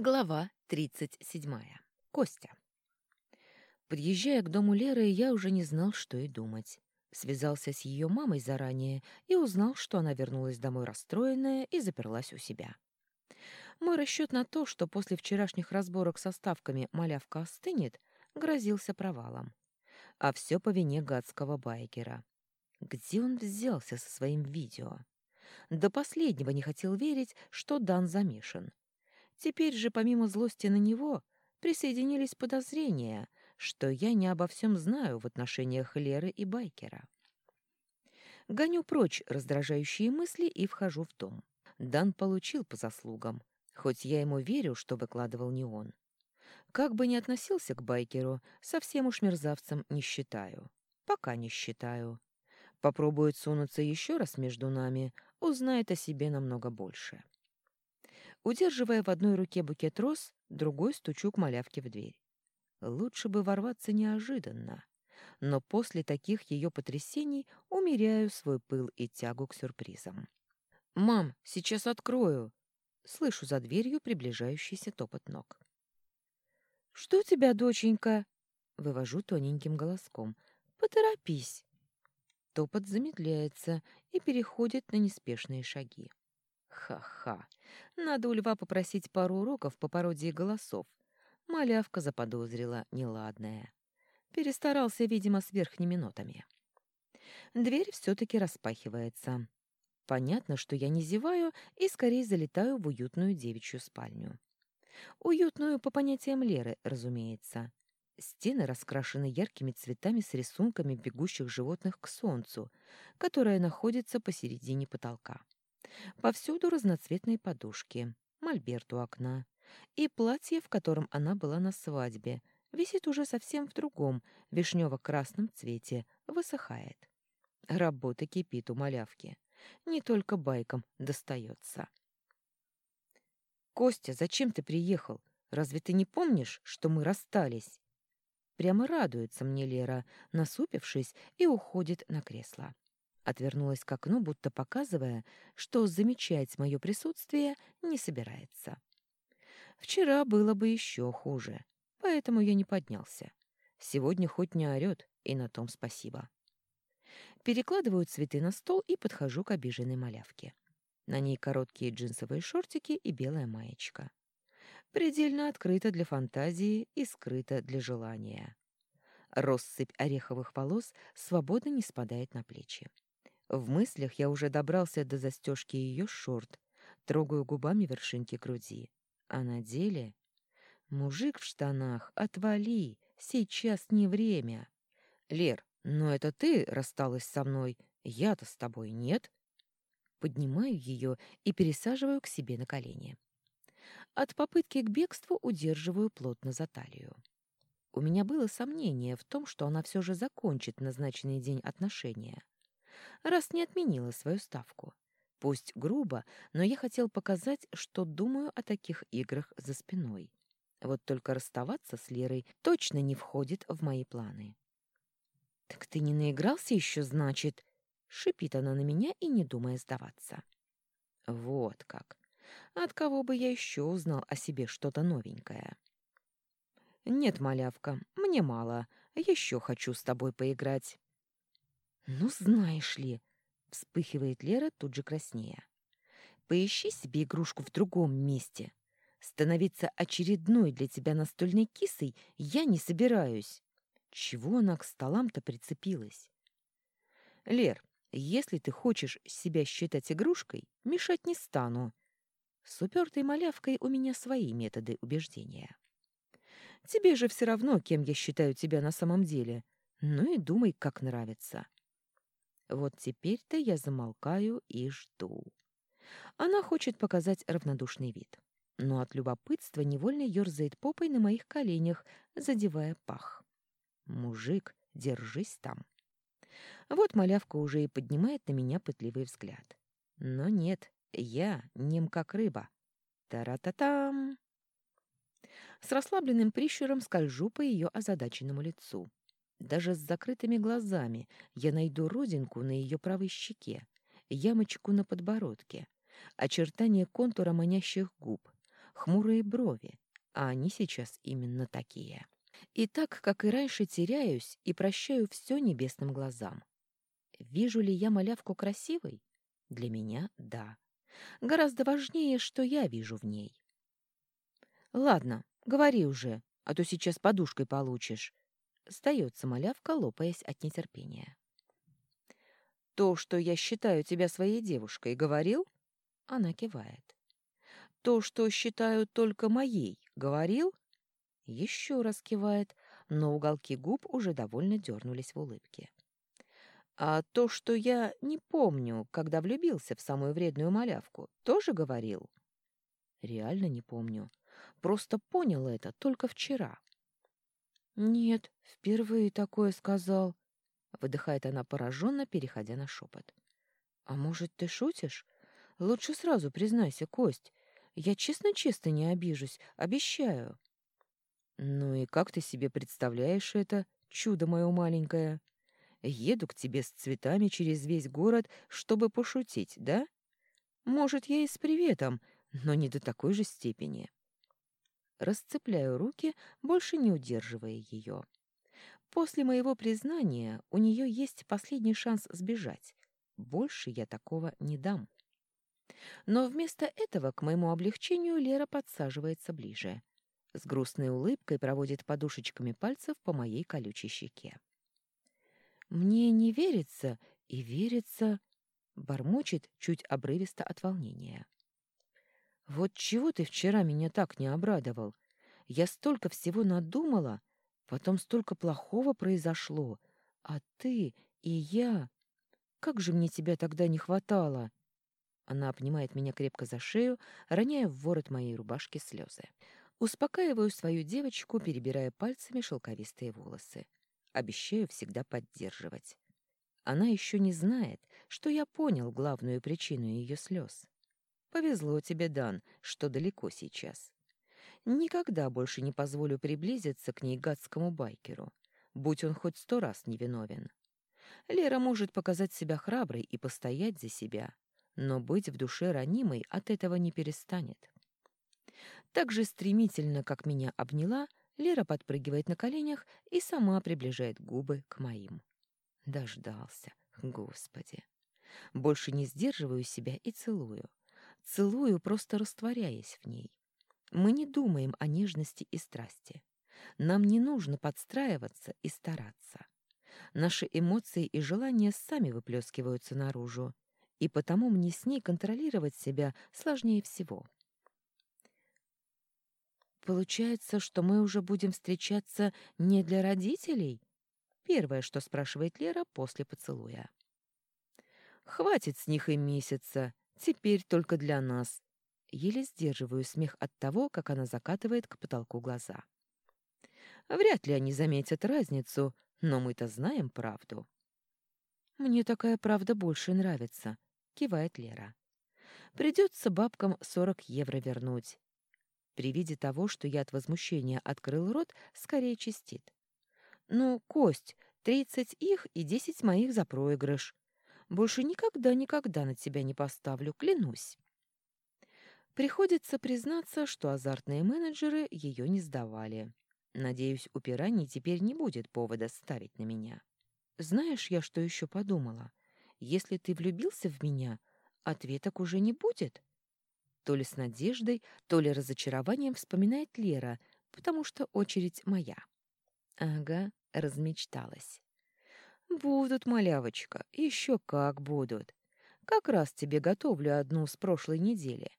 Глава 37. Костя. Подъезжая к дому Леры, я уже не знал, что и думать. Связался с ее мамой заранее и узнал, что она вернулась домой расстроенная и заперлась у себя. Мой расчет на то, что после вчерашних разборок со ставками малявка остынет, грозился провалом. А все по вине гадского байкера. Где он взялся со своим видео? До последнего не хотел верить, что Дан замешан. Теперь же, помимо злости на него, присоединились подозрения, что я не обо всем знаю в отношениях Леры и Байкера. Гоню прочь раздражающие мысли и вхожу в дом. Дан получил по заслугам, хоть я ему верю, что выкладывал не он. Как бы ни относился к Байкеру, совсем уж мерзавцем не считаю. Пока не считаю. Попробует сунуться еще раз между нами, узнает о себе намного больше. Удерживая в одной руке букет роз, другой стучу к малявке в дверь. Лучше бы ворваться неожиданно, но после таких ее потрясений умеряю свой пыл и тягу к сюрпризам. «Мам, сейчас открою!» Слышу за дверью приближающийся топот ног. «Что у тебя, доченька?» Вывожу тоненьким голоском. «Поторопись!» Топот замедляется и переходит на неспешные шаги. Ха-ха. Надо у льва попросить пару уроков по пародии голосов. Малявка заподозрила неладное. Перестарался, видимо, с верхними нотами. Дверь все-таки распахивается. Понятно, что я не зеваю и скорее залетаю в уютную девичью спальню. Уютную по понятиям Леры, разумеется. Стены раскрашены яркими цветами с рисунками бегущих животных к солнцу, которое находится посередине потолка. Повсюду разноцветные подушки, мольберт у окна. И платье, в котором она была на свадьбе, висит уже совсем в другом, вишнево-красном цвете, высыхает. Работа кипит у малявки. Не только байкам достается. «Костя, зачем ты приехал? Разве ты не помнишь, что мы расстались?» Прямо радуется мне Лера, насупившись, и уходит на кресло. Отвернулась к окну, будто показывая, что замечать мое присутствие не собирается. Вчера было бы еще хуже, поэтому я не поднялся. Сегодня хоть не орёт, и на том спасибо. Перекладываю цветы на стол и подхожу к обиженной малявке. На ней короткие джинсовые шортики и белая маечка. Предельно открыто для фантазии и скрыто для желания. Россыпь ореховых волос свободно не спадает на плечи. В мыслях я уже добрался до застежки ее шорт, трогаю губами вершинки груди. А на деле... Мужик в штанах, отвали, сейчас не время. Лер, но это ты рассталась со мной, я-то с тобой нет. Поднимаю ее и пересаживаю к себе на колени. От попытки к бегству удерживаю плотно за талию. У меня было сомнение в том, что она все же закончит назначенный день отношения раз не отменила свою ставку. Пусть грубо, но я хотел показать, что думаю о таких играх за спиной. Вот только расставаться с Лерой точно не входит в мои планы. «Так ты не наигрался еще, значит?» — шипит она на меня и не думая сдаваться. «Вот как! От кого бы я еще узнал о себе что-то новенькое?» «Нет, малявка, мне мало. Еще хочу с тобой поиграть». «Ну, знаешь ли...» — вспыхивает Лера тут же краснее. «Поищи себе игрушку в другом месте. Становиться очередной для тебя настольной кисой я не собираюсь. Чего она к столам-то прицепилась?» «Лер, если ты хочешь себя считать игрушкой, мешать не стану. С упертой малявкой у меня свои методы убеждения. Тебе же все равно, кем я считаю тебя на самом деле. Ну и думай, как нравится. Вот теперь-то я замолкаю и жду. Она хочет показать равнодушный вид, но от любопытства невольно ерзает попой на моих коленях, задевая пах. «Мужик, держись там!» Вот малявка уже и поднимает на меня пытливый взгляд. Но нет, я нем как рыба. Тара-та-там! С расслабленным прищуром скольжу по ее озадаченному лицу. Даже с закрытыми глазами я найду родинку на ее правой щеке, ямочку на подбородке, очертание контура манящих губ, хмурые брови, а они сейчас именно такие. И так, как и раньше, теряюсь и прощаю все небесным глазам. Вижу ли я малявку красивой? Для меня — да. Гораздо важнее, что я вижу в ней. Ладно, говори уже, а то сейчас подушкой получишь. Сдается малявка, лопаясь от нетерпения. То, что я считаю тебя своей девушкой, говорил? Она кивает. То, что считаю только моей, говорил? Еще раз кивает, но уголки губ уже довольно дернулись в улыбке. А то, что я не помню, когда влюбился в самую вредную малявку, тоже говорил? Реально не помню. Просто понял это только вчера. Нет, впервые такое сказал. Выдыхает она пораженно, переходя на шепот. А может, ты шутишь? Лучше сразу признайся, Кость. Я честно-честно не обижусь, обещаю. Ну и как ты себе представляешь это, чудо мое маленькое? Еду к тебе с цветами через весь город, чтобы пошутить, да? Может, я и с приветом, но не до такой же степени. Расцепляю руки, больше не удерживая ее. После моего признания у нее есть последний шанс сбежать. Больше я такого не дам. Но вместо этого, к моему облегчению, Лера подсаживается ближе. С грустной улыбкой проводит подушечками пальцев по моей колючей щеке. Мне не верится и верится, бормочет чуть обрывисто от волнения. Вот чего ты вчера меня так не обрадовал? Я столько всего надумала, потом столько плохого произошло, а ты и я... Как же мне тебя тогда не хватало!» Она обнимает меня крепко за шею, роняя в ворот моей рубашки слезы. Успокаиваю свою девочку, перебирая пальцами шелковистые волосы. Обещаю всегда поддерживать. Она еще не знает, что я понял главную причину ее слез. Повезло тебе, Дан, что далеко сейчас. Никогда больше не позволю приблизиться к ней гадскому байкеру, будь он хоть сто раз невиновен. Лера может показать себя храброй и постоять за себя, но быть в душе ранимой от этого не перестанет. Так же стремительно, как меня обняла, Лера подпрыгивает на коленях и сама приближает губы к моим. Дождался, Господи. Больше не сдерживаю себя и целую. Целую, просто растворяясь в ней. Мы не думаем о нежности и страсти. Нам не нужно подстраиваться и стараться. Наши эмоции и желания сами выплескиваются наружу, и потому мне с ней контролировать себя сложнее всего. Получается, что мы уже будем встречаться не для родителей? Первое, что спрашивает Лера после поцелуя. Хватит с них и месяца, теперь только для нас. Еле сдерживаю смех от того, как она закатывает к потолку глаза. Вряд ли они заметят разницу, но мы-то знаем правду. Мне такая правда больше нравится, кивает Лера. Придется бабкам сорок евро вернуть. При виде того, что я от возмущения открыл рот, скорее чистит. «Ну, Кость, тридцать их и десять моих за проигрыш. Больше никогда-никогда на тебя не поставлю, клянусь». Приходится признаться, что азартные менеджеры ее не сдавали. Надеюсь, у пираний теперь не будет повода ставить на меня. Знаешь, я что еще подумала? Если ты влюбился в меня, ответок уже не будет. То ли с надеждой, то ли разочарованием вспоминает Лера, потому что очередь моя. Ага, размечталась. Будут, малявочка, еще как будут. Как раз тебе готовлю одну с прошлой недели.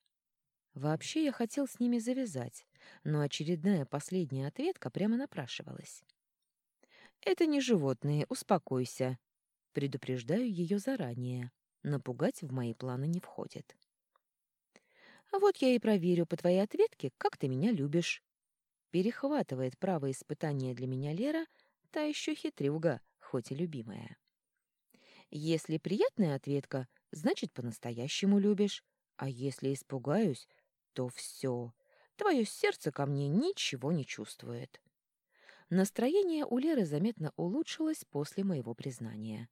Вообще я хотел с ними завязать, но очередная последняя ответка прямо напрашивалась. «Это не животные, успокойся». Предупреждаю ее заранее. Напугать в мои планы не входит. А вот я и проверю по твоей ответке, как ты меня любишь. Перехватывает право испытания для меня Лера, та еще хитрюга, хоть и любимая. Если приятная ответка, значит, по-настоящему любишь. А если испугаюсь, то все. Твое сердце ко мне ничего не чувствует. Настроение у Леры заметно улучшилось после моего признания.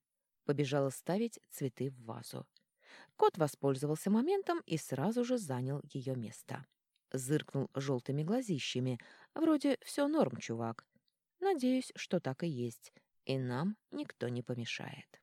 Побежала ставить цветы в вазу. Кот воспользовался моментом и сразу же занял ее место. Зыркнул желтыми глазищами. Вроде все норм, чувак. Надеюсь, что так и есть, и нам никто не помешает.